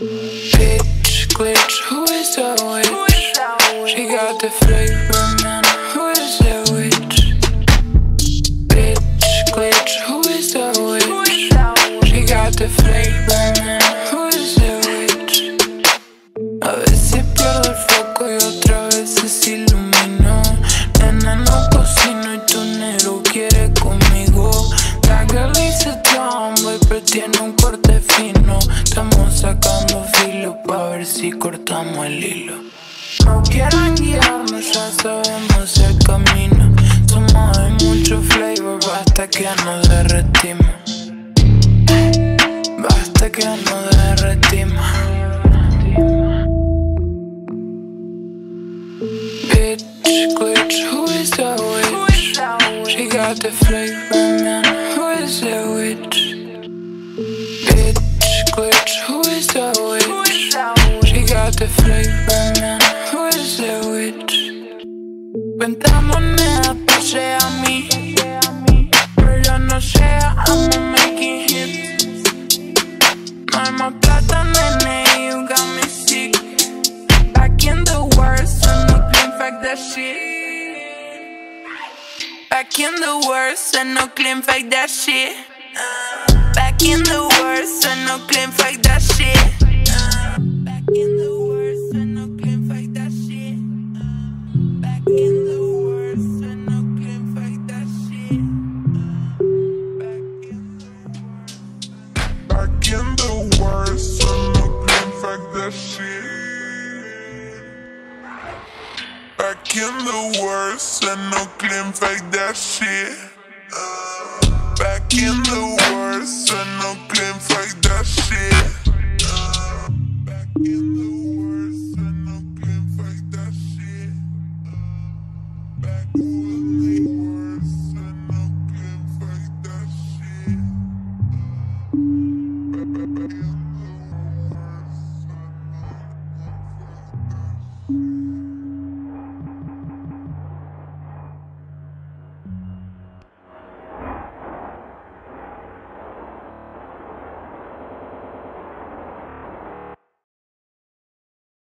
Bitch, glitch, who is that witch? She got the flavor, man, who is that witch? Bitch, glitch, who is that witch? She got the flavor, man, who is that witch? Oh, a veces cortamos el hilo. No quieran guiarnos, ya sabemos el camino. Somos de mucho flavor, basta que nos derretimos. Basta que nos derretimos. Bitch, glitch, who is that witch? She got the flavor, man, who is that witch? Bitch, glitch, who Hay más plata, nene, you got me sick Back in the worst, and no clean fact that shit. Back in the worst, and no clean fact that shit. Back in the worst, and no claim fact that shit. in the worst, and no claim fake that shit. Back in the worst, and no claim fake that shit. Back in the worst, and no claim fake that shit. Back in the worst, and no claim fake that shit. Back in the worst, and no claim fake that shit.